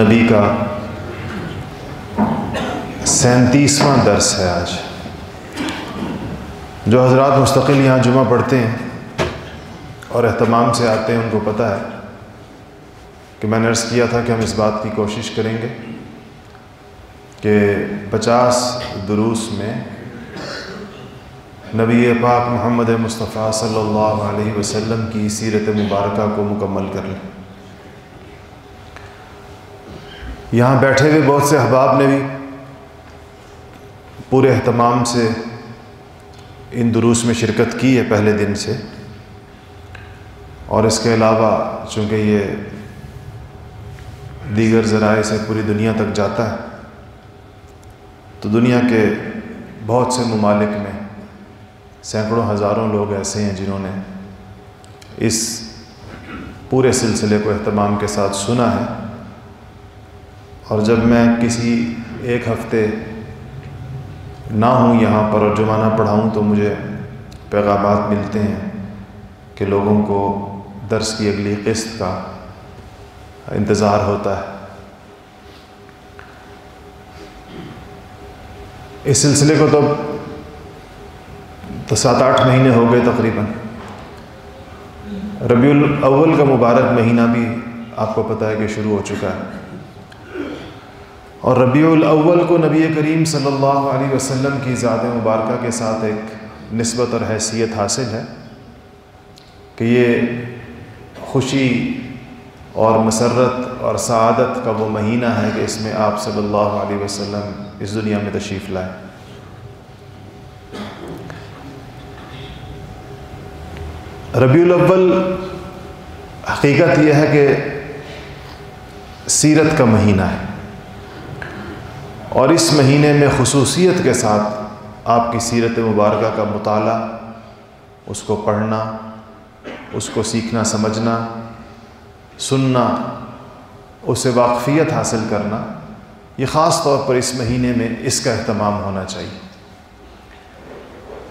النبی کا سینتیسواں درس ہے آج۔ جو حضرات مستقل یہاں جمعہ پڑھتے ہیں اور اہتمام سے آتے ہیں، ان کو پتہ ہے کہ میں نے عرض کیا تھا کہ ہم اس بات کی کوشش کریں گے کہ پچاس دروس میں نبی پاک محمد مصطفیٰ صلی اللہ علیہ وسلم کی سیرت مبارکہ کو مکمل کر لیں۔ یہاں بیٹھے ہوئے بہت سے احباب نے بھی پورے اہتمام سے ان دروس میں شرکت کی ہے پہلے دن سے۔ اور اس کے علاوہ چونکہ یہ دیگر ذرائع سے پوری دنیا تک جاتا ہے، تو دنیا کے بہت سے ممالک میں سینکڑوں ہزاروں لوگ ایسے ہیں جنہوں نے اس پورے سلسلے کو اہتمام کے ساتھ سنا ہے۔ اور جب میں کسی ایک ہفتے نہ ہوں یہاں پر اور جمعہ پڑھاؤں تو مجھے پیغامات ملتے ہیں کہ لوگوں کو درس کی اگلی قسط کا انتظار ہوتا ہے۔ اس سلسلے کو تو تو سات آٹھ مہینے ہو گئے تقریباً۔ ربیع الاول کا مبارک مہینہ بھی آپ کو پتہ ہے کہ شروع ہو چکا ہے۔ اور ربیع الاول کو نبی کریم صلی اللہ علیہ وسلم کی ذات مبارکہ کے ساتھ ایک نسبت اور حیثیت حاصل ہے کہ یہ خوشی اور مسرت اور سعادت کا وہ مہینہ ہے کہ اس میں آپ صلی اللہ علیہ وسلم اس دنیا میں تشریف لائے۔ ربیع الاول حقیقت یہ ہے کہ سیرت کا مہینہ ہے۔ اور اس مہینے میں خصوصیت کے ساتھ آپ کی سیرت مبارکہ کا مطالعہ، اس کو پڑھنا، اس کو سیکھنا، سمجھنا، سننا اس سے واقفیت حاصل کرنا، یہ خاص طور پر اس مہینے میں اس کا اہتمام ہونا چاہیے۔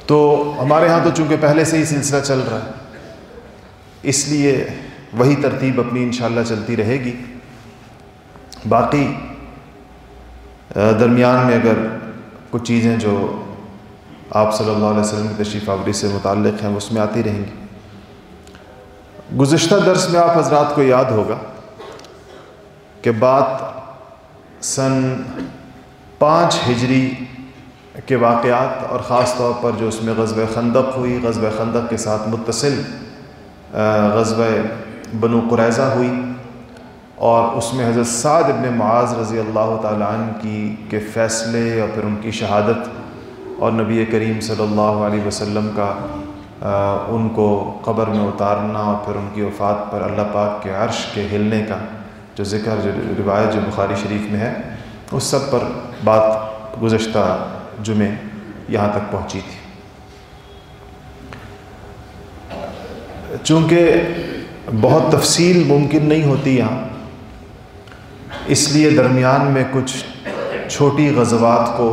تو ہمارے ہاں تو چونکہ پہلے سے ہی سلسلہ چل رہا ہے، اس لیے وہی ترتیب اپنی انشاءاللہ چلتی رہے گی۔ باقی درمیان میں اگر کچھ چیزیں جو آپ صلی اللہ علیہ وسلم کی تشریف آوری سے متعلق ہیں اس میں آتی رہیں گی۔ گزشتہ درس میں آپ حضرات کو یاد ہوگا کہ بات سن پانچ ہجری کے واقعات اور خاص طور پر جو اس میں غزب خندق ہوئی غزب خندق کے ساتھ متصل غزوہ بنو قریضہ ہوئی۔ اور اس میں حضرت سعد ابن معاذ رضی اللہ تعالیٰ عنہ کی کے فیصلے اور پھر ان کی شہادت اور نبی کریم صلی اللہ علیہ وسلم کا ان کو قبر میں اتارنا اور پھر ان کی وفات پر اللہ پاک کے عرش کے ہلنے کا جو ذکر، جو روایت، جو بخاری شریف میں ہے، اس سب پر بات گزشتہ جمعے یہاں تک پہنچی تھی۔ چونکہ بہت تفصیل ممکن نہیں ہوتی یہاں اس لیے درمیان میں کچھ چھوٹی غزوات کو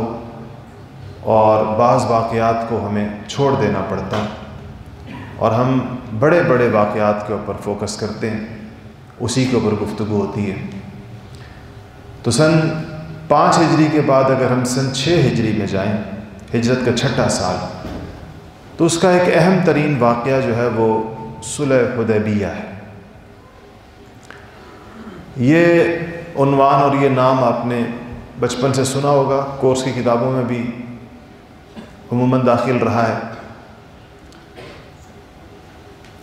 اور بعض واقعات کو ہمیں چھوڑ دینا پڑتا ہے اور ہم بڑے بڑے واقعات کے اوپر فوکس کرتے ہیں، اسی کے اوپر گفتگو ہوتی ہے۔ تو سن پانچ ہجری کے بعد اگر ہم سن چھ ہجری میں جائیں، ہجرت کا چھٹا سال، تو اس کا ایک اہم ترین واقعہ جو ہے وہ صلح حدیبیہ ہے۔ یہ عنوان اور یہ نام آپ نے بچپن سے سنا ہوگا، کورس کی کتابوں میں بھی عموماً داخل رہا ہے۔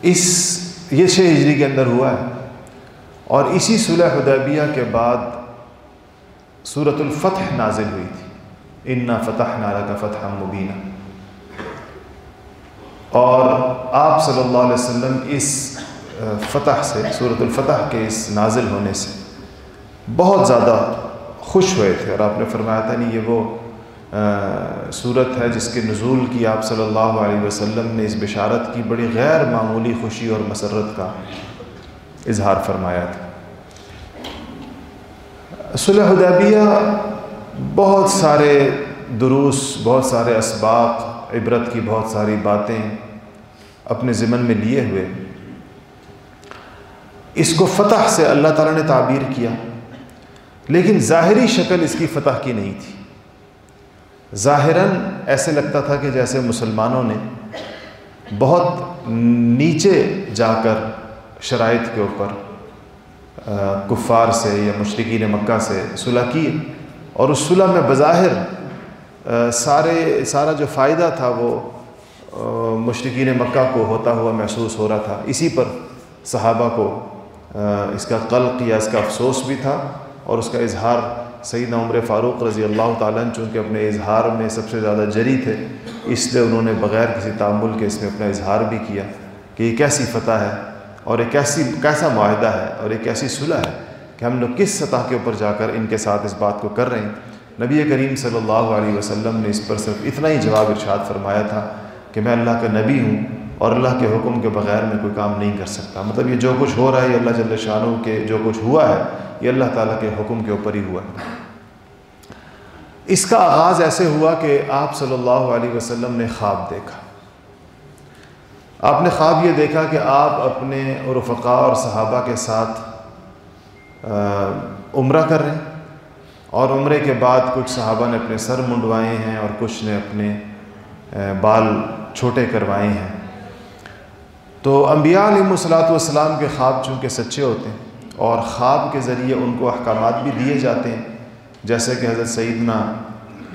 اس، یہ چھ ہجری کے اندر ہوا ہے۔ اور اسی صلح حدیبیہ کے بعد صورت الفتح نازل ہوئی تھی۔ انا فتح نارا کا فتح مبینہ اور آپ صلی اللہ علیہ وسلم اس فتح سے صورت الفتح کے اس نازل ہونے سے بہت زیادہ خوش ہوئے تھے اور آپ نے فرمایا تھا، نہیں، یہ وہ صورت ہے جس کے نزول کی آپ صلی اللہ علیہ وسلم نے اس بشارت کی بڑی غیر معمولی خوشی اور مسرت کا اظہار فرمایا تھا۔ صلح حدیبیہ بہت سارے دروس، بہت سارے اسباق، عبرت کی بہت ساری باتیں اپنے ضمن میں لیے ہوئے۔ اس کو فتح سے اللہ تعالیٰ نے تعبیر کیا۔ لیکن ظاہری شکل اس کی فتح کی نہیں تھی۔ ظاہراً ایسے لگتا تھا کہ جیسے مسلمانوں نے بہت نیچے جا کر شرائط کے اوپر کفار سے یا مشرقین مکہ سے صلح کی اور اس صلح میں بظاہر سارے، سارا جو فائدہ تھا وہ مشرقین مکہ کو ہوتا ہوا محسوس ہو رہا تھا۔ اسی پر صحابہ کو اس کا قلق یا اس کا افسوس بھی تھا۔ اور اس کا اظہار سیدنا عمر فاروق رضی اللہ تعالیٰ چونکہ اپنے اظہار میں سب سے زیادہ جری تھے، اس لیے انہوں نے بغیر کسی تعمل کے اس میں اپنا اظہار بھی کیا کہ یہ کیسی فتح ہے اور ایک ایسی کیسا معاہدہ ہے اور ایک ایسی صلح ہے کہ ہم لوگ کس سطح کے اوپر جا کر ان کے ساتھ اس بات کو کر رہے ہیں۔ نبی کریم صلی اللہ علیہ وسلم نے اس پر صرف اتنا ہی جواب ارشاد فرمایا تھا کہ میں اللہ کا نبی ہوں اور اللہ کے حکم کے بغیر میں کوئی کام نہیں کر سکتا۔ مطلب یہ جو کچھ ہو رہا ہے، یہ اللہ جل شاہ کے جو کچھ ہوا ہے، یہ اللہ تعالیٰ کے حکم کے اوپر ہی ہوا ہے۔ اس کا آغاز ایسے ہوا کہ آپ صلی اللہ علیہ وسلم نے خواب دیکھا۔ آپ نے خواب یہ دیکھا کہ آپ اپنے رفقا اور صحابہ کے ساتھ عمرہ کر رہے ہیں۔ اور عمرے کے بعد کچھ صحابہ نے اپنے سر منڈوائے ہیں اور کچھ نے اپنے بال چھوٹے کروائے ہیں۔ تو انبیاء علیہ الصلاۃ والسلام کے خواب چونکہ سچے ہوتے ہیں اور خواب کے ذریعے ان کو احکامات بھی دیے جاتے ہیں، جیسے کہ حضرت سیدنا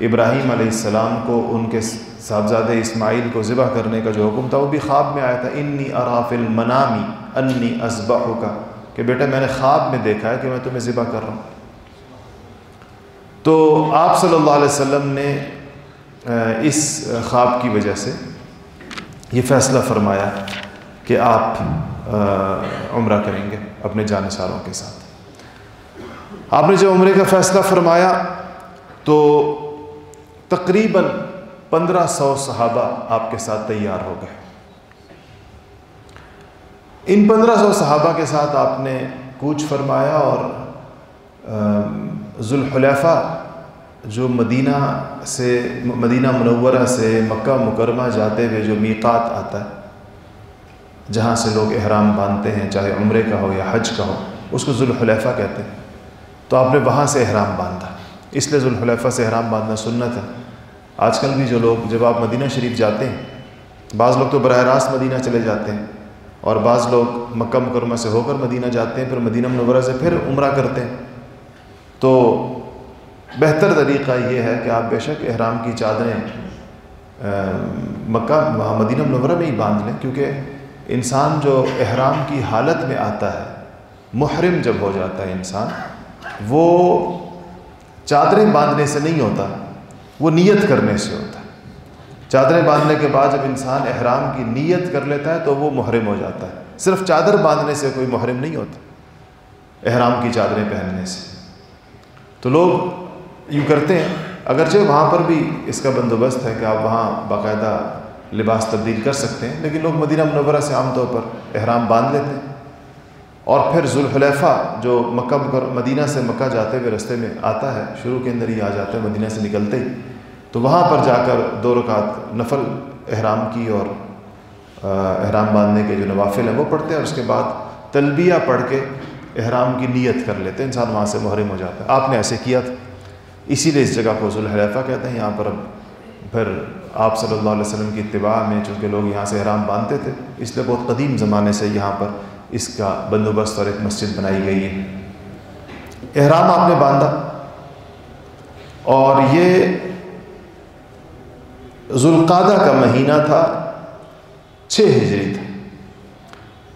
ابراہیم علیہ السلام کو ان کے صاحبزادہ اسماعیل کو ذبح کرنے کا جو حکم تھا، وہ بھی خواب میں آیا تھا، انی اراف المنامی انی ازبح کا کہ بیٹا میں نے خواب میں دیکھا ہے کہ میں تمہیں ذبح کر رہا ہوں۔ تو آپ صلی اللہ علیہ وسلم نے اس خواب کی وجہ سے یہ فیصلہ فرمایا کہ آپ عمرہ کریں گے اپنے جانصاروں کے ساتھ۔ آپ نے جب عمرے کا فیصلہ فرمایا تو تقریباً پندرہ سو صحابہ آپ کے ساتھ تیار ہو گئے۔ ان پندرہ سو صحابہ کے ساتھ آپ نے کوچ فرمایا اور ذوالحلیفہ جو مدینہ سے، مدینہ منورہ سے مکہ مکرمہ جاتے ہوئے جو میقات آتا ہے جہاں سے لوگ احرام باندھتے ہیں، چاہے عمرے کا ہو یا حج کا ہو، اس کو ذوالحلیفہ کہتے ہیں۔ تو آپ نے وہاں سے احرام باندھا۔ اس لیے ذوالحلیفہ سے احرام باندھنا سنت ہے۔ آج کل بھی جو لوگ جب آپ مدینہ شریف جاتے ہیں، بعض لوگ تو براہ راست مدینہ چلے جاتے ہیں اور بعض لوگ مکہ مکرمہ سے ہو کر مدینہ جاتے ہیں، پھر مدینہ منورہ سے پھر عمرہ کرتے ہیں۔ تو بہتر طریقہ یہ ہے کہ آپ بے شک احرام کی چادریں مکہ مدینہ منورہ میں ہی باندھ لیں، کیونکہ انسان جو احرام کی حالت میں آتا ہے، محرم جب ہو جاتا ہے انسان، وہ چادریں باندھنے سے نہیں ہوتا، وہ نیت کرنے سے ہوتا ہے۔ چادریں باندھنے کے بعد جب انسان احرام کی نیت کر لیتا ہے تو وہ محرم ہو جاتا ہے۔ صرف چادر باندھنے سے کوئی محرم نہیں ہوتا، احرام کی چادریں پہننے سے۔ تو لوگ یوں کرتے ہیں، اگرچہ وہاں پر بھی اس کا بندوبست ہے کہ آپ وہاں باقاعدہ لباس تبدیل کر سکتے ہیں، لیکن لوگ مدینہ منورہ سے عام طور پر احرام باندھ لیتے ہیں۔ اور پھر ذوالحلیفہ جو مکہ مکر، مدینہ سے مکہ جاتے ہوئے رستے میں آتا ہے، شروع کے اندر ہی آ جاتا ہے مدینہ سے نکلتے ہی۔ تو وہاں پر جا کر دو رکعت نفل احرام کی اور احرام باندھنے کے جو نوافل ہیں، وہ پڑھتے ہیں۔ اور اس کے بعد تلبیہ پڑھ کے احرام کی نیت کر لیتے ہیں۔ انسان وہاں سے محرم ہو جاتا ہے۔ آپ نے ایسے کیا تھا؟ اسی لیے اس جگہ کو ذوالحلیفہ کہتے ہیں۔ یہاں پر اب پھر آپ صلی اللہ علیہ وسلم کی اتباع میں چونکہ لوگ یہاں سے احرام باندھتے تھے، اس لیے بہت قدیم زمانے سے یہاں پر اس کا بندوبست اور ایک مسجد بنائی گئی ہے۔ احرام آپ نے باندھا۔ اور یہ ذوالقادہ کا مہینہ تھا، چھ ہجری تھا۔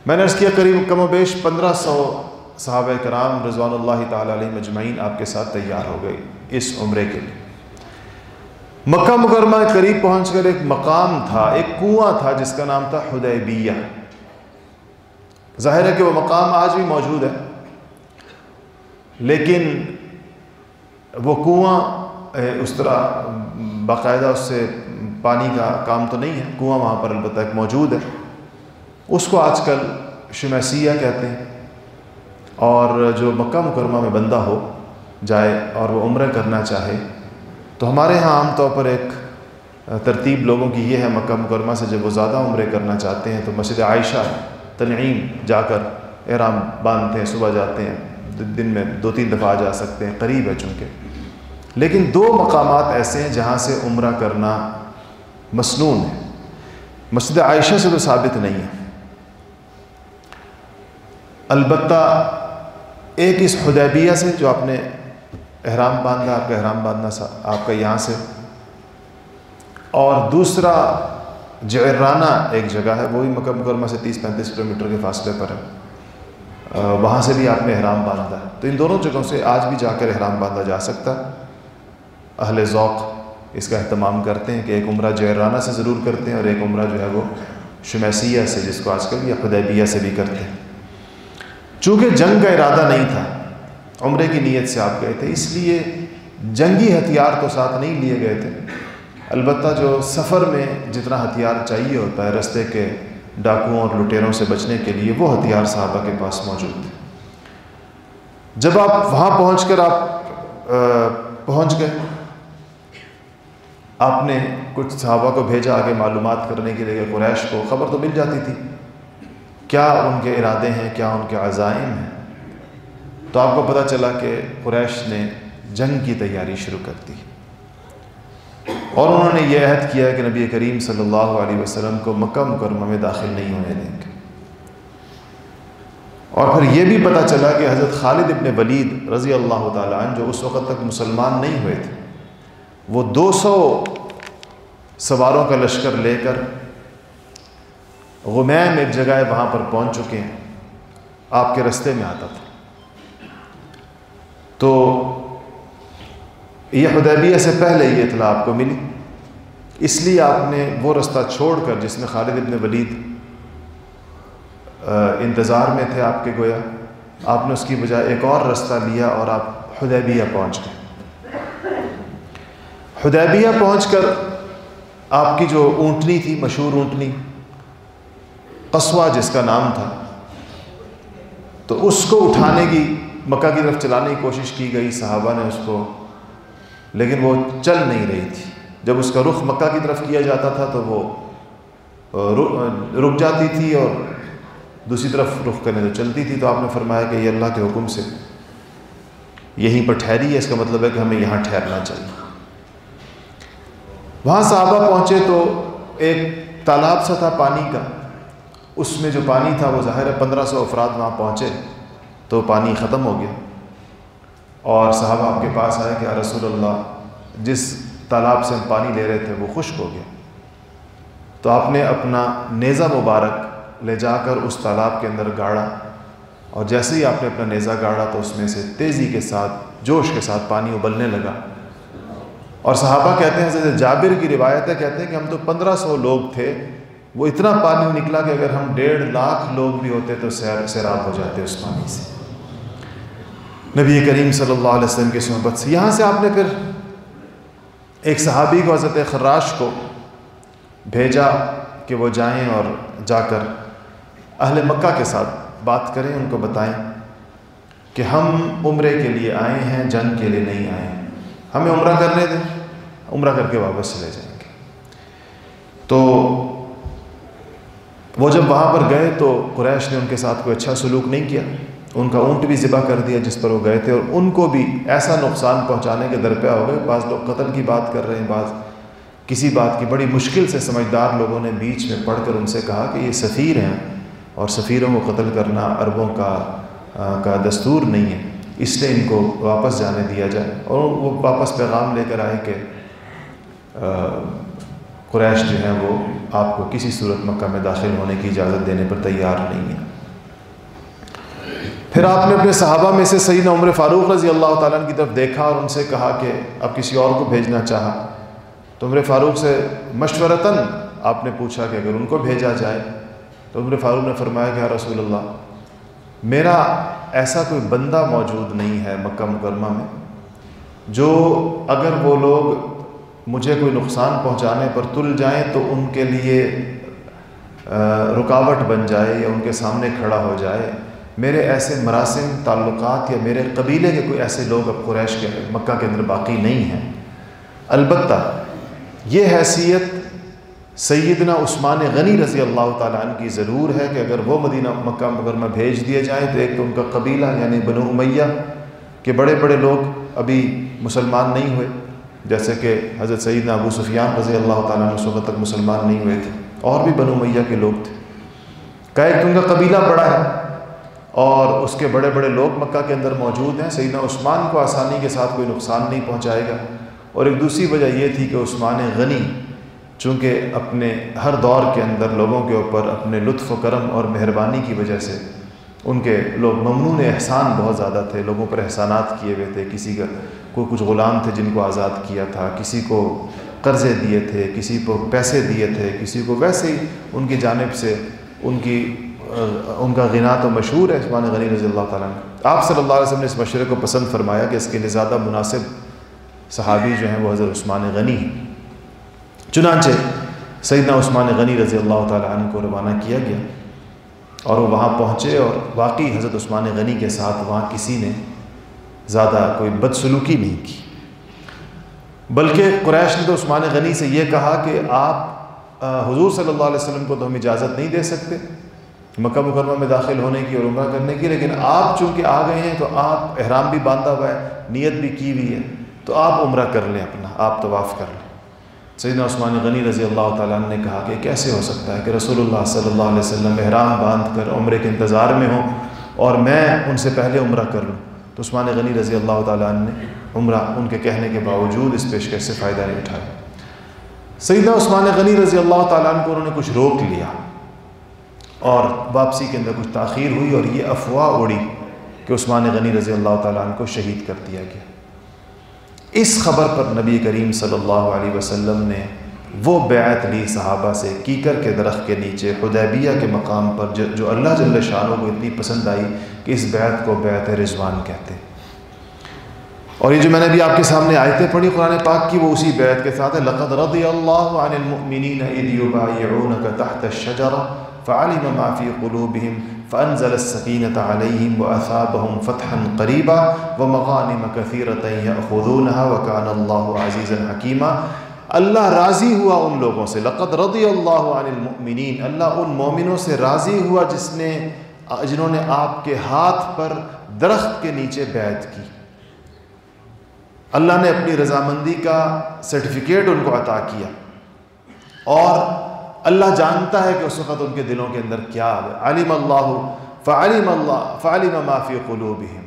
میں نے اس کیا، قریب کم و بیش پندرہ سو صحابہ کرام رضوان اللہ تعالیٰ علیہ مجمعین آپ کے ساتھ تیار ہو گئی اس عمرے کے لیے۔ مکہ مکرمہ قریب پہنچ کر ایک مقام تھا، ایک کنواں تھا جس کا نام تھا حدیبیہ۔ ظاہر ہے کہ وہ مقام آج بھی موجود ہے، لیکن وہ کنواں اس طرح باقاعدہ اس سے پانی کا کام تو نہیں ہے، کنواں وہاں پر البتہ ایک موجود ہے۔ اس کو آج کل شمیسیہ کہتے ہیں۔ اور جو مکہ مکرمہ میں بندہ ہو، جائے اور وہ عمرہ کرنا چاہے تو ہمارے ہاں عام طور پر ایک ترتیب لوگوں کی یہ ہے، مکہ مکرمہ سے جب وہ زیادہ عمرے کرنا چاہتے ہیں تو مسجد عائشہ تنعیم جا کر احرام باندھتے ہیں، صبح جاتے ہیں دن میں دو تین دفعہ آ جا سکتے ہیں، قریب ہے چونکہ۔ لیکن دو مقامات ایسے ہیں جہاں سے عمرہ کرنا مصنون ہے۔ مسجد عائشہ سے تو ثابت نہیں ہے۔ البتہ ایک اس حدیبیہ سے جو آپ نے احرام باندھا، آپ کا احرام باندھنا سا، آپ کا یہاں سے۔ اور دوسرا جعرانہ ایک جگہ ہے، وہی مکہ مکرمہ سے تیس پینتیس کلو میٹر کے فاصلے پر ہے۔ وہاں سے بھی آپ نے احرام باندھا ہے۔ تو ان دونوں جگہوں سے آج بھی جا کر احرام باندھا جا سکتا ہے۔ اہل ذوق اس کا اہتمام کرتے ہیں کہ ایک عمرہ جعرانہ سے ضرور کرتے ہیں اور ایک عمرہ جو ہے وہ شمیسیہ سے، جس کو آج کل یا خدیبیہ سے بھی کرتے ہیں۔ چونکہ جنگ کا ارادہ نہیں تھا عمرے کی نیت سے آپ گئے تھے، اس لیے جنگی ہتھیار تو ساتھ نہیں لیے گئے تھے۔ البتہ جو سفر میں جتنا ہتھیار چاہیے ہوتا ہے رستے کے ڈاکوؤں اور لٹیروں سے بچنے کے لیے، وہ ہتھیار صحابہ کے پاس موجود تھے۔ جب آپ وہاں پہنچ کر آپ پہنچ گئے، آپ نے کچھ صحابہ کو بھیجا آگے معلومات کرنے کے لیے قریش کو خبر تو مل جاتی تھی۔ کیا ان کے ارادے ہیں؟ کیا ان کے عزائم ہیں؟ تو آپ کو پتہ چلا کہ قریش نے جنگ کی تیاری شروع کر دی۔ اور انہوں نے یہ عہد کیا کہ نبی کریم صلی اللہ علیہ وسلم کو مکہ مکرمہ میں داخل نہیں ہونے دیں گے۔ اور پھر یہ بھی پتہ چلا کہ حضرت خالد ابن ولید رضی اللہ تعالیٰ عنہ جو اس وقت تک مسلمان نہیں ہوئے تھے، وہ دو سو سواروں کا لشکر لے کر غمیم ایک جگہ ہے وہاں پر پہنچ چکے ہیں۔ آپ کے رستے میں آتا تھا۔ تو یہ حدیبیہ سے پہلے یہ اطلاع آپ کو ملی۔ اس لیے آپ نے وہ رستہ چھوڑ کر جس میں خالد ابن ولید انتظار میں تھے آپ کے گویا، آپ نے اس کی بجائے ایک اور رستہ لیا اور آپ حدیبیہ پہنچ گئے۔ حدیبیہ پہنچ کر آپ کی جو اونٹنی تھی، مشہور اونٹنی، قصوہ جس کا نام تھا، تو اس کو اٹھانے کی مکہ کی طرف چلانے کی کوشش کی گئی، صحابہ نے اس کو، لیکن وہ چل نہیں رہی تھی۔ جب اس کا رخ مکہ کی طرف کیا جاتا تھا تو وہ رک جاتی تھی اور دوسری طرف رخ کرنے تو چلتی تھی۔ تو آپ نے فرمایا کہ یہ اللہ کے حکم سے یہیں پر ٹھہری ہے۔ اس کا مطلب ہے کہ ہمیں یہاں ٹھہرنا چاہیے۔ وہاں صحابہ پہنچے تو ایک تالاب سا تھا پانی کا۔ اس میں جو پانی تھا وہ ظاہر ہے پندرہ سو افراد وہاں پہنچے۔ تو پانی ختم ہو گیا۔ اور صحابہ آپ کے پاس آئے کہ رسول اللہ، جس تالاب سے ہم پانی لے رہے تھے، وہ خشک ہو گیا۔ تو آپ نے اپنا نیزہ مبارک لے جا کر اس تالاب کے اندر گاڑا۔ اور جیسے ہی آپ نے اپنا نیزہ گاڑا تو اس میں سے تیزی کے ساتھ، جوش کے ساتھ پانی ابلنے لگا۔ اور صحابہ کہتے ہیں جیسے جابر کی روایت ہے، کہتے ہیں کہ ہم تو پندرہ سو لوگ تھے، وہ اتنا پانی نکلا کہ اگر ہم ڈیڑھ لاکھ لوگ بھی ہوتے تو سیر، سیراب ہو جاتے اس پانی سے۔ نبی کریم صلی اللہ علیہ وسلم کی صحبت سے۔ یہاں سے آپ نے پھر ایک صحابی کو حضرت خراش کو بھیجا کہ وہ جائیں اور جا کر اہل مکہ کے ساتھ بات کریں، ان کو بتائیں کہ ہم عمرے کے لیے آئے ہیں، جنگ کے لیے نہیں آئے ہیں۔ ہمیں عمرہ کرنے دیں، عمرہ کر کے واپس چلے جائیں گے۔ تو وہ جب وہاں پر گئے تو قریش نے ان کے ساتھ کوئی اچھا سلوک نہیں کیا۔ ان کا اونٹ بھی ذبح کر دیا جس پر وہ گئے تھے اور ان کو بھی ایسا نقصان پہنچانے کے درپیا ہو گئے۔ بعض لوگ قتل کی بات کر رہے ہیں، بعض کسی بات کی بڑی مشکل سے سمجھدار لوگوں نے بیچ میں پڑھ کر ان سے کہا کہ یہ سفیر ہیں اور سفیروں کو قتل کرنا عربوں کا کا دستور نہیں ہے۔ اس لیے ان کو واپس جانے دیا جائے۔ اور وہ واپس پیغام لے کر آئے کہ قریش جو ہیں وہ آپ کو کسی صورت مکہ میں داخل ہونے کی اجازت دینے پر تیار نہیں ہے پھر آپ نے اپنے صحابہ میں سے سیدنا عمر فاروق رضی اللہ تعالیٰ کی طرف دیکھا اور ان سے کہا کہ اب کسی اور کو بھیجنا چاہا۔ تو عمر فاروق سے مشورتاً آپ نے پوچھا کہ اگر ان کو بھیجا جائے تو عمر فاروق نے فرمایا کہ رسول اللہ، میرا ایسا کوئی بندہ موجود نہیں ہے مکہ مکرمہ میں جو اگر وہ لوگ مجھے کوئی نقصان پہنچانے پر تل جائیں تو ان کے لیے رکاوٹ بن جائے یا ان کے سامنے کھڑا ہو جائے۔ میرے ایسے مراسم، تعلقات یا میرے قبیلے کے کوئی ایسے لوگ اب قریش کے، مکہ کے اندر باقی نہیں ہیں۔ البتہ یہ حیثیت سیدنا عثمان غنی رضی اللہ تعالیٰ عنہ کی ضرور ہے کہ اگر وہ مدینہ مکہ مکرمہ بھیج دیے جائیں تو ایک تو ان کا قبیلہ یعنی بنو امیہ کے بڑے بڑے لوگ ابھی مسلمان نہیں ہوئے، جیسے کہ حضرت سیدنا ابو سفیان رضی اللہ تعالیٰ عنہ اس وقت تک مسلمان نہیں ہوئے تھے، اور بھی بنو امیہ کے لوگ تھے۔ کہ ایک تو ان کا قبیلہ بڑا ہے اور اس کے بڑے بڑے لوگ مکہ کے اندر موجود ہیں۔ سیدنا عثمان کو آسانی کے ساتھ کوئی نقصان نہیں پہنچائے گا۔ اور ایک دوسری وجہ یہ تھی کہ عثمان غنی، چونکہ اپنے ہر دور کے اندر لوگوں کے اوپر اپنے لطف و کرم اور مہربانی کی وجہ سے ان کے لوگ ممنون احسان بہت زیادہ تھے۔ لوگوں پر احسانات کیے ہوئے تھے۔ کسی کا کوئی کچھ غلام تھے جن کو آزاد کیا تھا، کسی کو قرضے دیے تھے، کسی کو پیسے دیے تھے، کسی کو ویسے ہی ان کی جانب سے ان کی ان کا غنا تو مشہور ہے عثمان غنی رضی اللہ تعالیٰ نے آپ صلی اللہ علیہ وسلم نے اس مشورے کو پسند فرمایا کہ اس کے لیے زیادہ مناسب صحابی جو ہیں وہ حضرت عثمان غنی ہیں۔ چنانچہ سیدنا عثمان غنی رضی اللہ تعالیٰ عنہ کو روانہ کیا گیا اور وہ وہاں پہنچے اور واقعی حضرت عثمان غنی کے ساتھ وہاں کسی نے زیادہ کوئی بدسلوکی نہیں کی۔ بلکہ قریش نے تو عثمان غنی سے یہ کہا کہ آپ حضور صلی اللہ علیہ وسلم کو تو ہم اجازت نہیں دے سکتے۔ مکہ مکرمہ میں داخل ہونے کی اور عمرہ کرنے کی، لیکن آپ چونکہ آ گئے ہیں تو آپ احرام بھی باندھا ہوا ہے، نیت بھی کی ہوئی ہے، تو آپ عمرہ کر لیں اپنا، آپ طواف کر لیں۔ سیدنا عثمان غنی رضی اللہ تعالیٰ عنہ نے کہا کہ کیسے ہو سکتا ہے کہ رسول اللہ صلی اللہ علیہ وسلم احرام باندھ کر عمرے کے انتظار میں ہوں اور میں ان سے پہلے عمرہ کر لوں۔ تو عثمان غنی رضی اللہ تعالیٰ نے عمرہ ان کے کہنے کے باوجود اس پیشکش سے فائدہ نہیں اٹھایا۔ سیدنا عثمان غنی رضی اللہ تعالیٰ کو انہوں نے کچھ روک لیا۔ اور واپسی کے اندر کچھ تاخیر ہوئی اور یہ افواہ اڑی کہ عثمان غنی رضی اللہ تعالیٰ عنہ کو شہید کر دیا گیا۔ اس خبر پر نبی کریم صلی اللہ علیہ وسلم نے وہ بیعت لی صحابہ سے، کیکر کے درخت کے نیچے، حدیبیہ کے مقام پر، جو اللہ جل شاہ کو اتنی پسند آئی کہ اس بیعت کو بیعت رضوان کہتے۔ اور یہ جو میں نے بھی آپ کے سامنے آیتیں پڑھی قرآن پاک کی، وہ اسی بیعت کے ساتھ ہے۔ لقد رضی اللہ عن المؤمنین اذ یبایعونک تحت الشجرہ فعلم ما فی قلوبہم فانزل السکینة علیہم واثابہم فتحا قریبا ومغانم کثیرتا یأخذونها وکان اللہ عزیزا حکیما۔ اللہ راضی ہوا ان لوگوں سے۔ لقد رضی اللہ عن المؤمنین۔ اللہ ان مومنوں سے راضی ہوا جس نے، جنہوں نے آپ کے ہاتھ پر درخت کے نیچے بیعت کی۔ اللہ نے اپنی رضامندی کا سرٹیفکیٹ ان کو عطا کیا۔ اور اللہ جانتا ہے کہ اس وقت ان کے دلوں کے اندر کیا ہے۔ علیم اللہ فعلیم اللہ فعلیم معافی قلوبہم۔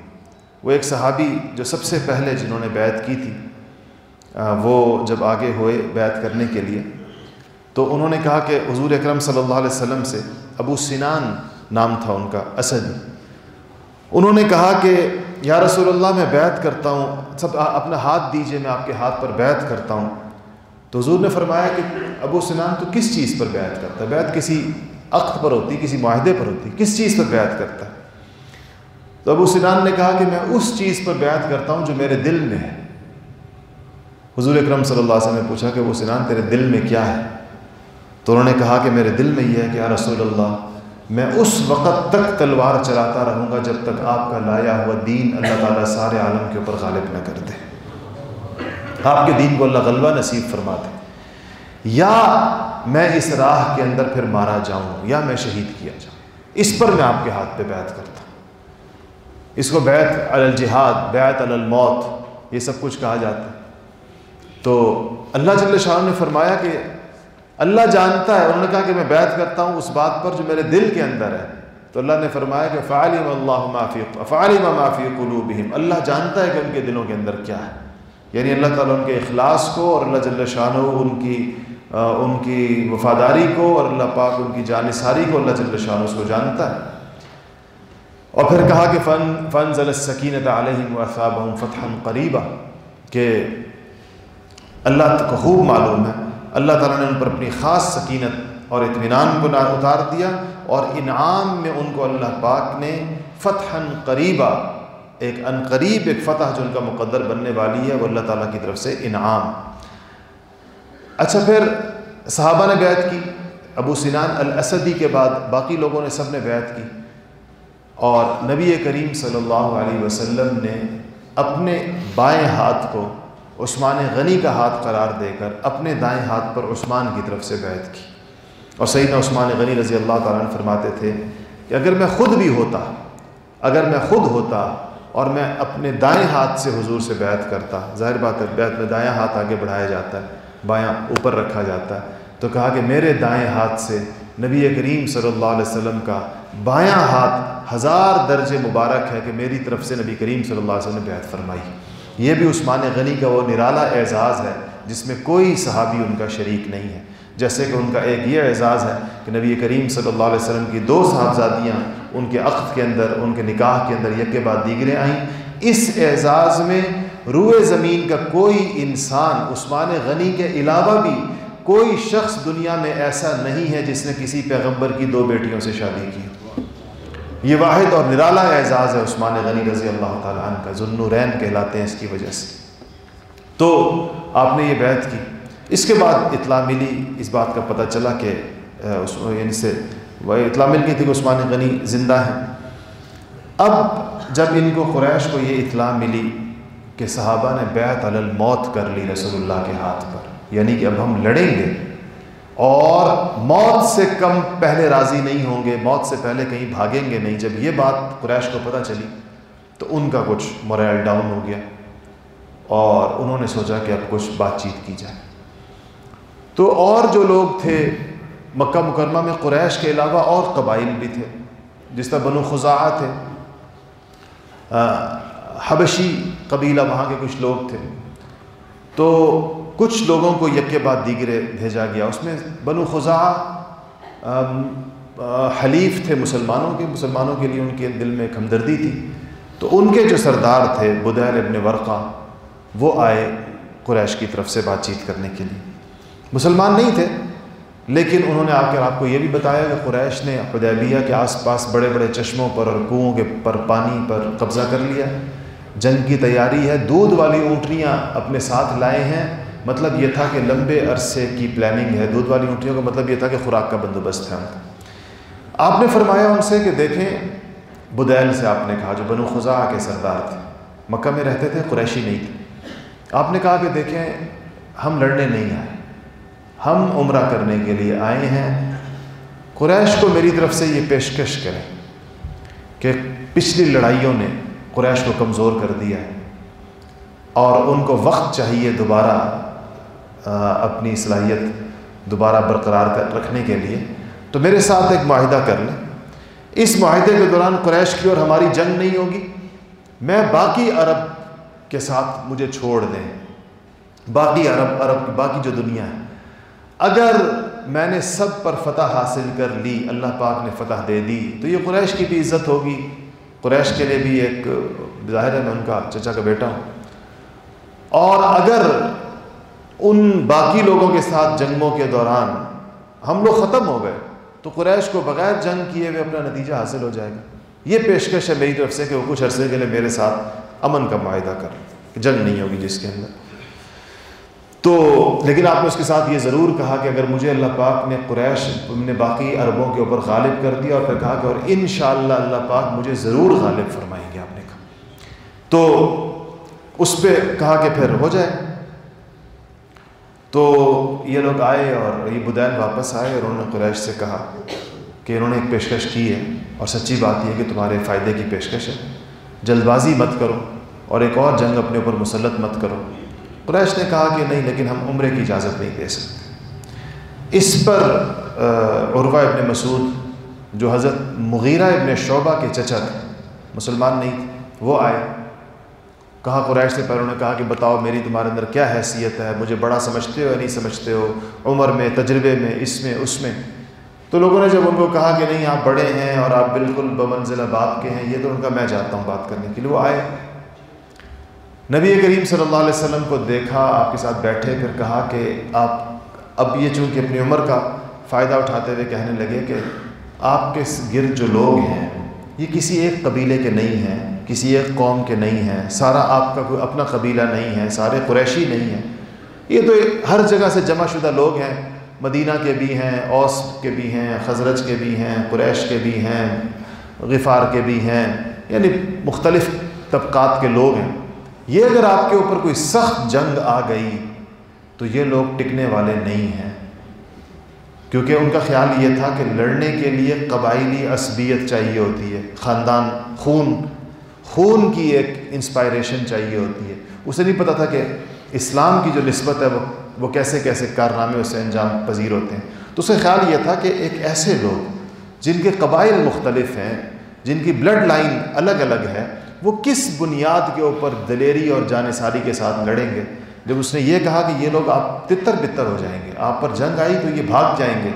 وہ ایک صحابی جو سب سے پہلے جنہوں نے بیعت کی تھی وہ جب آگے ہوئے بیعت کرنے کے لیے، تو انہوں نے کہا کہ حضور اکرم صلی اللہ علیہ وسلم سے ابو سنان نام تھا ان کا اسد انہوں نے کہا کہ یا رسول اللہ، میں بیعت کرتا ہوں، سب اپنا ہاتھ دیجیے، میں آپ کے ہاتھ پر بیعت کرتا ہوں۔ تو حضور نے فرمایا کہ ابو سنان تو کس چیز پر بیعت کرتا ہے؟ بیعت کسی عقد پر ہوتی، کسی معاہدے پر ہوتی، کس چیز پر بیعت کرتا ہے؟ تو ابو سنان نے کہا کہ میں اس چیز پر بیعت کرتا ہوں جو میرے دل میں ہے۔ حضور اکرم صلی اللہ علیہ وسلم نے پوچھا کہ ابو سنان، تیرے دل میں کیا ہے؟ تو انہوں نے کہا کہ میرے دل میں یہ ہے کہ یا رسول اللہ، میں اس وقت تک تلوار چلاتا رہوں گا جب تک آپ کا لایا ہوا دین اللہ تعالیٰ سارے عالم کے اوپر غالب نہ کر دے۔ آپ کے دین کو اللہ غلبہ نصیب فرما دے یا میں اس راہ کے اندر پھر مارا جاؤں، یا میں شہید کیا جاؤں۔ اس پر میں آپ کے ہاتھ پہ بیعت کرتا ہوں۔ اس کو بیعت الجہاد، بیعت الموت، یہ سب کچھ کہا جاتا ہے۔ تو اللہ جل شاہ نے فرمایا کہ اللہ جانتا ہے، انہوں نے کہا کہ میں بیعت کرتا ہوں اس بات پر جو میرے دل کے اندر ہے۔ تو اللہ نے فرمایا کہ فعالم اللہ معافی فعالم معافی قلوبہم۔ اللہ جانتا ہے کہ ان کے دلوں کے اندر کیا ہے۔ یعنی اللہ تعالیٰ ان کے اخلاص کو اور اللہ جل شاہ ان کی ان کی وفاداری کو اور اللہ پاک ان کی جانصاری کو اللہ جل شاہ اس کو جانتا ہے۔ اور پھر کہا کہ فن فن ضل سکینت علیہم وصابہم فتح قریبہ کہ اللہ کو خوب معلوم ہے۔ اللہ تعالیٰ نے ان پر اپنی خاص سکینت اور اطمینان کو اتار دیا اور انعام میں ان کو اللہ پاک نے فتح قریبہ ایک ان قریب ایک فتح جو ان کا مقدر بننے والی ہے، وہ اللہ تعالیٰ کی طرف سے انعام۔ اچھا پھر صحابہ نے بیعت کی، ابو سنان الاسدی کے بعد باقی لوگوں نے سب نے بیعت کی۔ اور نبی کریم صلی اللہ علیہ وسلم نے اپنے بائیں ہاتھ کو عثمان غنی کا ہاتھ قرار دے کر اپنے دائیں ہاتھ پر عثمان کی طرف سے بیعت کی۔ اور سیدنا عثمان غنی رضی اللہ تعالیٰ فرماتے تھے کہ اگر میں خود بھی ہوتا، اگر میں خود ہوتا اور میں اپنے دائیں ہاتھ سے حضور سے بیعت کرتا ظاہر بات ہے، بیعت میں دائیں ہاتھ آگے بڑھایا جاتا ہے، بایاں اوپر رکھا جاتا ہے۔ تو کہا کہ میرے دائیں ہاتھ سے نبی کریم صلی اللہ علیہ وسلم کا بایاں ہاتھ ہزار درجے مبارک ہے کہ میری طرف سے نبی کریم صلی اللہ علیہ وسلم نے بیعت فرمائی۔ یہ بھی عثمان غنی کا وہ نرالا اعزاز ہے جس میں کوئی صحابی ان کا شریک نہیں ہے۔ جیسے کہ ان کا ایک یہ اعزاز ہے کہ نبی کریم صلی اللہ علیہ وسلم کی دو صاحبزادیاں ان کے عقد کے اندر، ان کے نکاح کے اندر یک کے بعد دیگریں آئیں۔ اس اعزاز میں روئے زمین کا کوئی انسان، عثمان غنی کے علاوہ بھی کوئی شخص دنیا میں ایسا نہیں ہے جس نے کسی پیغمبر کی دو بیٹیوں سے شادی کی۔ یہ واحد اور نرالا اعزاز ہے عثمان غنی رضی اللہ تعالیٰ عنہ کا ذنورین کہلاتے ہیں اس کی وجہ سے۔ تو آپ نے یہ بیعت کی۔ اس کے بعد اطلاع ملی، اس بات کا پتہ چلا کہ یعنی سے، وہ اطلاع مل گئی تھی کہ عثمان غنی زندہ ہیں۔ اب جب ان کو قریش کو یہ اطلاع ملی کہ صحابہ نے بیعت علی الموت کر لی رسول اللہ کے ہاتھ پر یعنی کہ اب ہم لڑیں گے، اور موت سے کم پہلے راضی نہیں ہوں گے، موت سے پہلے کہیں بھاگیں گے نہیں، جب یہ بات قریش کو پتہ چلی، تو ان کا کچھ موریل ڈاؤن ہو گیا، اور انہوں نے سوچا کہ اب کچھ بات چیت کی جائے۔ تو اور جو لوگ تھے مکہ مکرمہ میں قریش کے علاوہ اور قبائل بھی تھے، جس طرح بنو خزاں تھے حبشی قبیلہ وہاں کے کچھ لوگ تھے۔ تو کچھ لوگوں کو یک کے بعد دیگرے بھیجا گیا۔ اس میں بنو خزا حلیف تھے مسلمانوں کے۔ مسلمانوں کے لیے ان کے دل میں ایک ہمدردی تھی۔ تو ان کے جو سردار تھے بدیل ابن ورقہ، وہ آئے قریش کی طرف سے بات چیت کرنے کے لیے۔ مسلمان نہیں تھے۔ لیکن انہوں نے آ کر آپ کو یہ بھی بتایا کہ قریش نے حدیبیہ کے آس پاس بڑے بڑے چشموں پر اور کنوؤں کے پر پانی پر قبضہ کر لیا۔ جنگ کی تیاری ہے۔ دودھ والی اونٹنیاں اپنے ساتھ لائے ہیں۔ مطلب یہ تھا کہ لمبے عرصے کی پلاننگ ہے۔ دودھ والی اونٹیوں کا مطلب یہ تھا کہ خوراک کا بندوبست ہے۔ ان کا آپ نے فرمایا ان سے کہ دیکھیں، بدیل سے آپ نے کہا، جو بنو خزا کے سردار تھے، مکہ میں رہتے تھے، قریشی نہیں تھے۔ آپ نے کہا کہ دیکھیں، ہم لڑنے نہیں آئے۔ ہم عمرہ کرنے کے لیے آئے ہیں۔ قریش کو میری طرف سے یہ پیشکش کریں کہ پچھلی لڑائیوں نے قریش کو کمزور کر دیا ہے اور ان کو وقت چاہیے دوبارہ اپنی صلاحیت دوبارہ برقرار رکھنے کے لیے۔ تو میرے ساتھ ایک معاہدہ کر لیں۔ اس معاہدے کے دوران قریش کی اور ہماری جنگ نہیں ہوگی۔ میں باقی عرب کے ساتھ مجھے چھوڑ دیں۔ باقی عرب عرب باقی جو دنیا ہے۔ اگر میں نے سب پر فتح حاصل کر لی، اللہ پاک نے فتح دے دی، تو یہ قریش کی بھی عزت ہوگی۔ قریش کے لیے بھی ایک ظاہر ہے، میں ان کا چچا کا بیٹا ہوں۔ اور اگر ان باقی لوگوں کے ساتھ جنگوں کے دوران ہم لوگ ختم ہو گئے، تو قریش کو بغیر جنگ کیے ہوئے اپنا نتیجہ حاصل ہو جائے گا۔ یہ پیشکش ہے میری طرف سے کہ وہ کچھ عرصے کے لیے میرے ساتھ امن کا معاہدہ کر جنگ نہیں ہوگی جس کے اندر۔ تو لیکن آپ نے اس کے ساتھ یہ ضرور کہا کہ اگر مجھے اللہ پاک نے قریش نے باقی عربوں کے اوپر غالب کر دیا اور پھر کہا کہ اور انشاءاللہ اللہ پاک مجھے ضرور غالب فرمائیں گے، آپ نے کہا۔ تو اس پہ کہا کہ پھر ہو جائے۔ تو یہ لوگ آئے اور یہ بدین واپس آئے اور انہوں نے قریش سے کہا کہ انہوں نے ایک پیشکش کی ہے اور سچی بات یہ ہے کہ تمہارے فائدے کی پیشکش ہے۔ جلد بازی مت کرو اور ایک اور جنگ اپنے اوپر مسلط مت کرو۔ قریش نے کہا کہ نہیں، لیکن ہم عمرے کی اجازت نہیں دے سکتے۔ اس پر عروہ ابن مسعود، جو حضرت مغیرہ ابن شعبہ کے چچا تھے، مسلمان نہیں تھے، وہ آئے۔ کہا، قریش سے پہلے انہوں نے کہا کہ بتاؤ، میری تمہارے اندر کیا حیثیت ہے؟ مجھے بڑا سمجھتے ہو یا نہیں سمجھتے ہو؟ عمر میں، تجربے میں، اس میں اس میں۔ تو لوگوں نے جب ان کو کہا کہ نہیں، آپ بڑے ہیں اور آپ بالکل بمنزلہ باپ کے ہیں، یہ تو ان کا، میں چاہتا ہوں بات کرنے کے لیے، وہ آئے۔ نبی کریم صلی اللہ علیہ وسلم کو دیکھا، آپ کے ساتھ بیٹھے، پھر کہا کہ آپ اب یہ چونکہ اپنی عمر کا فائدہ اٹھاتے ہوئے کہنے لگے کہ آپ کے گرد جو لوگ ہیں، یہ کسی ایک قبیلے کے نہیں ہیں، کسی ایک قوم کے نہیں ہیں، سارا آپ کا کوئی اپنا قبیلہ نہیں ہے، سارے قریشی نہیں ہیں۔ یہ تو ہر جگہ سے جمع شدہ لوگ ہیں، مدینہ کے بھی ہیں، اوس کے بھی ہیں، خزرج کے بھی ہیں، قریش کے بھی ہیں، غفار کے بھی ہیں یعنی مختلف طبقات کے لوگ ہیں۔ یہ اگر آپ کے اوپر کوئی سخت جنگ آ گئی تو یہ لوگ ٹکنے والے نہیں ہیں۔ کیونکہ ان کا خیال یہ تھا کہ لڑنے کے لیے قبائلی عصبیت چاہیے ہوتی ہے، خاندان، خون خون کی ایک انسپائریشن چاہیے ہوتی ہے۔ اسے نہیں پتہ تھا کہ اسلام کی جو نسبت ہے وہ وہ کیسے کیسے کارنامے اسے انجام پذیر ہوتے ہیں۔ تو اسے خیال یہ تھا کہ ایک ایسے لوگ جن کے قبائل مختلف ہیں، جن کی بلڈ لائن الگ الگ ہے وہ کس بنیاد کے اوپر دلیری اور جانصاری کے ساتھ لڑیں گے؟ جب اس نے یہ کہا کہ یہ لوگ آپ تتر بتر ہو جائیں گے، آپ پر جنگ آئی تو یہ بھاگ جائیں گے۔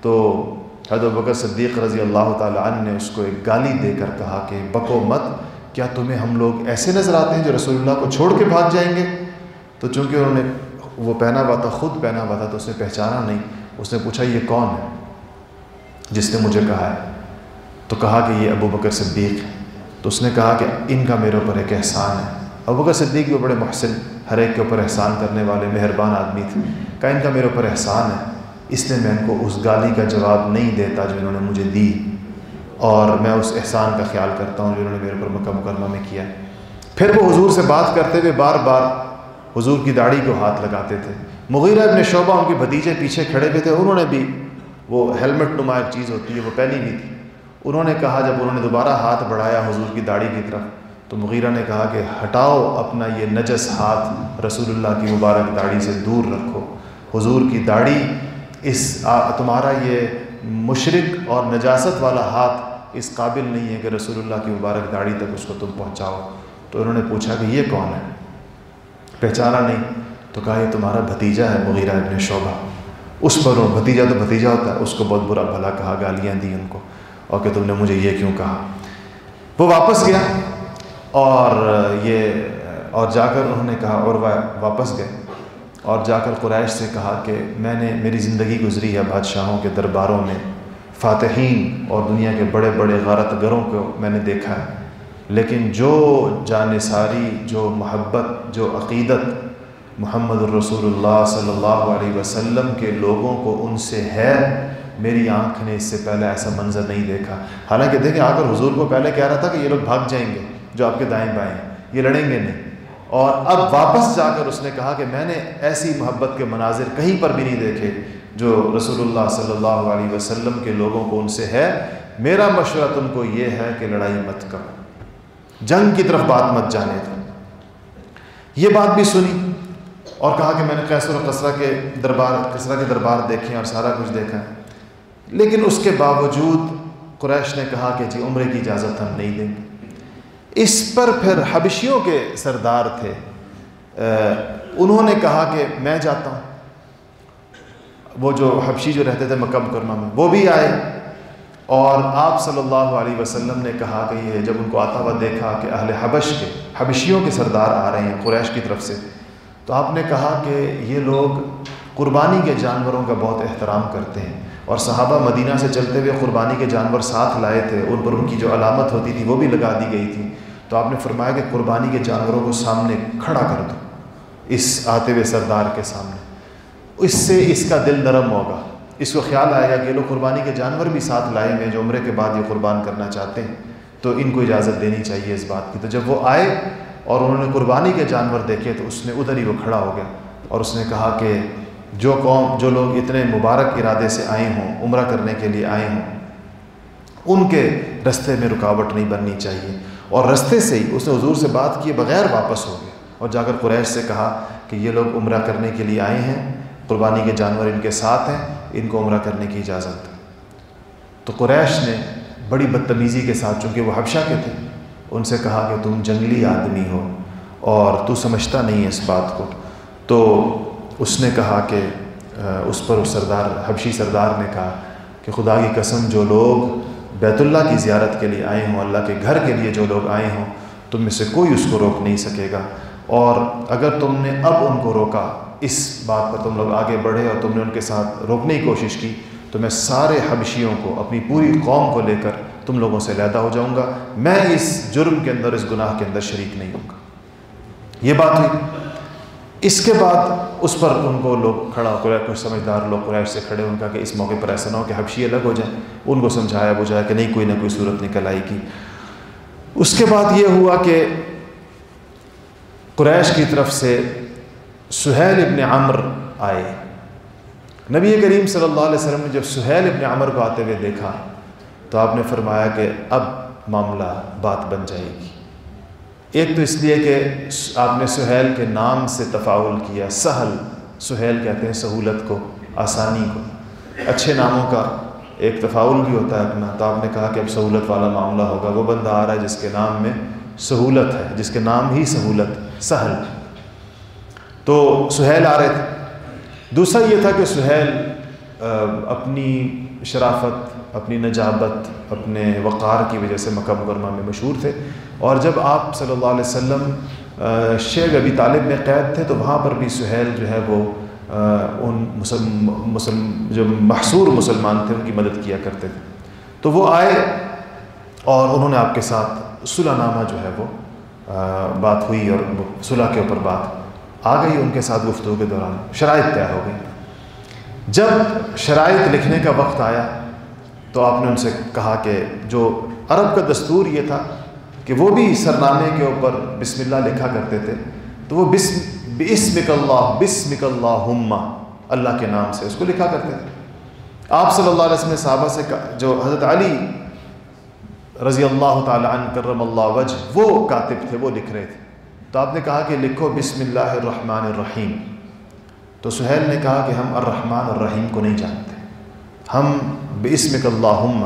تو حضرت بکر صدیق رضی اللہ تعالیٰ عنہ نے اس کو ایک گالی دے کر کہا کہ بکو مت، کیا تمہیں ہم لوگ ایسے نظر آتے ہیں جو رسول اللہ کو چھوڑ کے بھاگ جائیں گے؟ تو چونکہ انہوں نے وہ پہنا ہوا تھا، خود پہنا ہوا تھا، تو اس نے پہچانا نہیں۔ اس نے پوچھا، یہ کون ہے؟ جس نے مجھے کہا ہے۔ تو کہا کہ یہ ابو بکر صدیق ہے۔ تو اس نے کہا کہ ان کا میرے اوپر ایک احسان ہے۔ ابو بکر صدیق بھی بڑے محسن، ہر ایک کے اوپر احسان کرنے والے مہربان آدمی تھے۔ کہا، ان کا میرے اوپر احسان ہے۔ اس لیے میں ان کو اس گالی کا جواب نہیں دیتا جو انہوں نے مجھے دی۔ اور میں اس احسان کا خیال کرتا ہوں جو انہوں نے میرے اوپر مکہ مکرمہ میں کیا۔ پھر وہ حضور سے بات کرتے ہوئے بار بار حضور کی داڑھی کو ہاتھ لگاتے تھے۔ مغیرہ ابن شعبہ، ان کے بھتیجے پیچھے کھڑے ہوئے تھے۔ انہوں نے بھی وہ ہیلمٹ نما ایک چیز ہوتی ہے، وہ پہنی بھی تھی۔ انہوں نے کہا، جب انہوں نے دوبارہ ہاتھ بڑھایا حضور کی داڑھی کی طرف، تو مغیرہ نے کہا کہ ہٹاؤ اپنا یہ نجس ہاتھ رسول اللہ کی مبارک داڑھی سے دور رکھو۔ حضور کی داڑھی اس تمہارا یہ مشرق اور نجاست والا ہاتھ اس قابل نہیں ہے کہ رسول اللہ کی مبارک داڑھی تک اس کو تم پہنچاؤ۔ تو انہوں نے پوچھا کہ یہ کون ہے؟ پہچانا نہیں، تو کہا، یہ تمہارا بھتیجا ہے مغیرہ ابن شعبہ۔ اس پر بھتیجا تو بھتیجا ہوتا ہے، اس کو بہت برا بھلا کہا گالیاں دی ان کو۔ اور کہ تم نے مجھے یہ کیوں کہا؟ وہ واپس گیا اور یہ، اور جا کر انہوں نے کہا، اور واپس گئے اور جا کر قریش سے کہا کہ میں نے میری زندگی گزری ہے بادشاہوں کے درباروں میں، فاتحین اور دنیا کے بڑے بڑے غارت گروں کو میں نے دیکھا ہے۔ لیکن جو جانصاری جو محبت، جو عقیدت محمد الرسول اللہ صلی اللہ علیہ وسلم کے لوگوں کو ان سے ہے میری آنکھ نے اس سے پہلے ایسا منظر نہیں دیکھا۔ حالانکہ دیکھیں آ کر حضور کو پہلے کہہ رہا تھا کہ یہ لوگ بھاگ جائیں گے، جو آپ کے دائیں بائیں یہ لڑیں گے نہیں۔ اور اب واپس جا کر اس نے کہا کہ میں نے ایسی محبت کے مناظر کہیں پر بھی نہیں دیکھے جو رسول اللہ صلی اللہ علیہ وسلم کے لوگوں کو ان سے ہے۔ میرا مشورہ تم کو یہ ہے کہ لڑائی مت کرو۔ جنگ کی طرف بات مت جانے دو۔ یہ بات بھی سنی اور کہا کہ میں نے قیصر و قصرہ کے دربار، قصرہ کے دربار دیکھے اور سارا کچھ دیکھا۔ لیکن اس کے باوجود قریش نے کہا کہ جی عمرے کی اجازت ہم نہیں دیں گے۔ اس پر پھر حبشیوں کے سردار تھے۔ انہوں نے کہا کہ میں جاتا ہوں۔ وہ جو حبشی جو رہتے تھے مکہ مکرمہ میں، وہ بھی آئے۔ اور آپ صلی اللہ علیہ وسلم نے کہا کہ یہ جب ان کو آتا ہوا دیکھا کہ اہل حبش کے، حبشیوں کے سردار آ رہے ہیں قریش کی طرف سے، تو آپ نے کہا کہ یہ لوگ قربانی کے جانوروں کا بہت احترام کرتے ہیں۔ اور صحابہ مدینہ سے چلتے ہوئے قربانی کے جانور ساتھ لائے تھے، ان پر ان کی جو علامت ہوتی تھی وہ بھی لگا دی گئی تھی۔ تو آپ نے فرمایا کہ قربانی کے جانوروں کو سامنے کھڑا کر دو، اس آتے ہوئے سردار کے سامنے۔ اس سے اس کا دل نرم ہوگا۔ اس کو خیال آئے گا کہ یہ لوگ قربانی کے جانور بھی ساتھ لائے ہوئے جو عمرے کے بعد یہ قربان کرنا چاہتے ہیں۔ تو ان کو اجازت دینی چاہیے اس بات کی۔ تو جب وہ آئے اور انہوں نے قربانی کے جانور دیکھے تو اس نے ادھر ہی وہ کھڑا ہو گیا اور اس نے کہا کہ جو قوم، جو لوگ اتنے مبارک ارادے سے آئے ہوں، عمرہ کرنے کے لیے آئے ہوں، ان کے رستے میں رکاوٹ نہیں بننی چاہیے۔ اور رستے سے ہی اس نے حضور سے بات کیے بغیر واپس ہو گیا اور جا کر قریش سے کہا کہ یہ لوگ عمرہ کرنے کے لیے آئے ہیں، قربانی کے جانور ان کے ساتھ ہیں، ان کو عمرہ کرنے کی اجازت تو قریش نے بڑی بدتمیزی کے ساتھ، چونکہ وہ حبشہ کے تھے، ان سے کہا کہ تم جنگلی آدمی ہو اور تو سمجھتا نہیں ہے اس بات کو۔ تو اس نے کہا کہ اس پر اس سردار، حبشی سردار نے کہا کہ خدا کی قسم جو لوگ بیت اللہ کی زیارت کے لیے آئے ہوں، اللہ کے گھر کے لیے جو لوگ آئے ہوں، تم میں سے کوئی اس کو روک نہیں سکے گا۔ اور اگر تم نے اب ان کو روکا، اس بات پر تم لوگ آگے بڑھے اور تم نے ان کے ساتھ روکنے کی کوشش کی، تو میں سارے حبشیوں کو، اپنی پوری قوم کو لے کر تم لوگوں سے علیحدہ ہو جاؤں گا۔ میں اس جرم کے اندر، اس گناہ کے اندر شریک نہیں ہوں گا۔ یہ بات ہوئی۔ اس کے بعد اس پر ان کو لوگ کھڑا ہو کر کچھ سمجھدار لوگ قریش سے کھڑے، ان کا کہ اس موقع پر ایسا نہ ہو کہ حبشی الگ ہو جائیں ان کو سمجھایا بجھایا کہ نہیں، کوئی نہ کوئی صورت نکل آئے گی۔ اس کے بعد یہ ہوا کہ قریش کی طرف سے سہیل ابن عمر آئے۔ نبی کریم صلی اللہ علیہ وسلم نے جب سہیل ابن عمر کو آتے ہوئے دیکھا تو آپ نے فرمایا کہ اب معاملہ بات بن جائے گی۔ ایک تو اس لیے کہ آپ نے سہیل کے نام سے تفاول کیا، سہل، سہیل کہتے ہیں سہولت کو، آسانی کو۔ اچھے ناموں کا ایک تفاول بھی ہوتا ہے اپنا۔ تو آپ نے کہا کہ اب سہولت والا معاملہ ہوگا۔ وہ بندہ آ رہا ہے جس کے نام میں سہولت ہے، جس کے نام ہی سہولت، سہل۔ تو سہیل آ رہے تھے۔ دوسرا یہ تھا کہ سہیل اپنی شرافت اپنی نجابت، اپنے وقار کی وجہ سے مکہ مکرمہ میں مشہور تھے۔ اور جب آپ صلی اللہ علیہ وسلم شیخ ابی طالب میں قید تھے، تو وہاں پر بھی سہیل جو ہے وہ ان مسلم مسلم، جو محصور مسلمان تھے، ان کی مدد کیا کرتے تھے۔ تو وہ آئے اور انہوں نے آپ کے ساتھ صلح نامہ جو ہے وہ بات ہوئی اور صلح کے اوپر بات آ گئی، ان کے ساتھ گفتگو کے دوران شرائط طے ہو گئی۔ جب شرائط لکھنے کا وقت آیا تو آپ نے ان سے کہا کہ جو عرب کا دستور یہ تھا کہ وہ بھی سرنامے کے اوپر بسم اللہ لکھا کرتے تھے، تو وہ بسم بسمک اللہ بسمک اللہ اللہ کے نام سے اس کو لکھا کرتے تھے۔ آپ صلی اللہ علیہ وسلم صحابہ سے جو حضرت علی رضی اللہ تعالیٰ عنہ کرم اللہ وجہ، وہ کاتب تھے، وہ لکھ رہے تھے۔ تو آپ نے کہا کہ لکھو بسم اللہ الرحمن الرحیم۔ تو سہیل نے کہا کہ ہم الرحمن الرحیم کو نہیں جانتے۔ ہم بسمک اللہ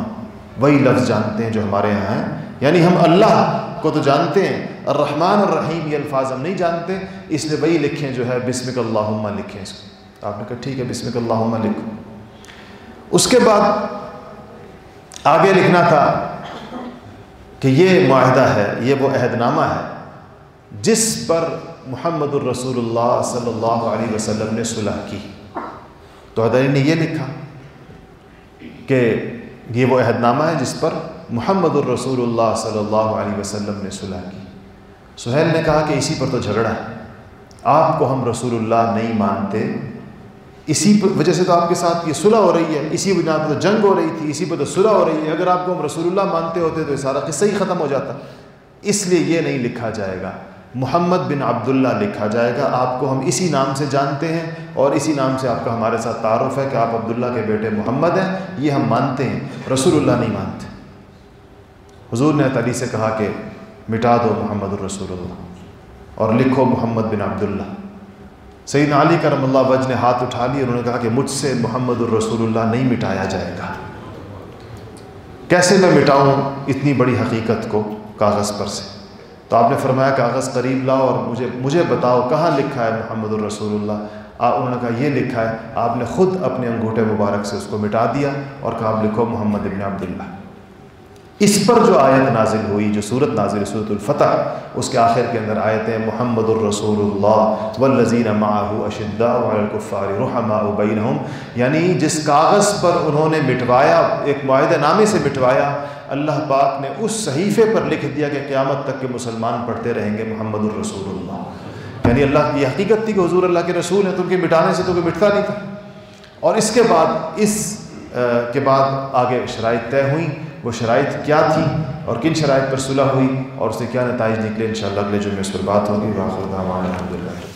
وہی لفظ جانتے ہیں جو ہمارے یہاں ہیں۔ یعنی ہم اللہ کو تو جانتے ہیں، الرحمن الرحیم، یہ الفاظ ہم نہیں جانتے۔ اس لیے وہی لکھیں جو ہے بسمک اللہ لکھیں اس کو۔ آپ نے کہا ٹھیک ہے بسمک اللہ لکھو۔ اس کے بعد آگے لکھنا تھا کہ یہ معاہدہ ہے، یہ وہ عہد نامہ ہے جس پر محمد الرسول اللہ صلی اللہ علیہ وسلم نے صلح کی۔ تو عدلی یعنی نے یہ لکھا۔ کہ یہ وہ عہد نامہ ہے جس پر محمد الرسول اللہ صلی اللہ علیہ وسلم نے صلح کی۔ سہیل نے کہا کہ اسی پر تو جھگڑا ہے۔ آپ کو ہم رسول اللہ نہیں مانتے۔ اسی وجہ سے تو آپ کے ساتھ یہ صلح ہو رہی ہے۔ اسی وجہ پہ تو جنگ ہو رہی تھی، اسی پہ تو صلح ہو رہی ہے۔ اگر آپ کو ہم رسول اللہ مانتے ہوتے تو یہ سارا قصہ ہی ختم ہو جاتا۔ اس لیے یہ نہیں لکھا جائے گا۔ محمد بن عبداللہ لکھا جائے گا۔ آپ کو ہم اسی نام سے جانتے ہیں اور اسی نام سے آپ کا ہمارے ساتھ تعارف ہے کہ آپ عبداللہ کے بیٹے محمد ہیں۔ یہ ہم مانتے ہیں۔ رسول اللہ نہیں مانتے۔ حضور نے علی سے کہا کہ مٹا دو محمد الرسول اللہ اور لکھو محمد بن عبداللہ۔ سیدنا علی کرم اللہ وج نے ہاتھ اٹھا لی انہوں نے کہا کہ مجھ سے محمد الرسول اللہ نہیں مٹایا جائے گا۔ کیسے میں مٹاؤں اتنی بڑی حقیقت کو کاغذ پر سے؟ تو آپ نے فرمایا کاغذ قریب لاؤ اور مجھے مجھے بتاؤ کہاں لکھا ہے محمد الرسول اللہ انہوں نے کہا یہ لکھا ہے، آپ نے خود اپنے انگوٹھے مبارک سے اس کو مٹا دیا اور کہا آپ لکھو محمد ابن عبداللہ۔ اس پر جو آیت نازل ہوئی، جو صورت نازل صورت الفتح، اس کے آخر کے اندر آیتیں محمد الرسول اللہ والذین معه اشداء علی الکفار رحماء بینہم. یعنی جس کاغذ پر انہوں نے مٹوایا، ایک معاہدہ نامے سے مٹوایا، اللہ پاک نے اس صحیفے پر لکھ دیا کہ قیامت تک کے مسلمان پڑھتے رہیں گے محمد الرسول اللہ یعنی اللہ کی حقیقت تھی کہ حضور اللہ کے رسول ہیں، تو ان کے مٹانے سے تو کوئی مٹتا نہیں تھا۔ اور اس کے بعد، اس کے بعد آگے شرائط طے ہوئیں۔ وہ شرائط کیا تھی اور کن شرائط پر صلح ہوئی اور اس سے کیا نتائج نکلے انشاءاللہ اگلے جمعے اس پر بات ہوگی۔ واخر الحمد الحمدللہ۔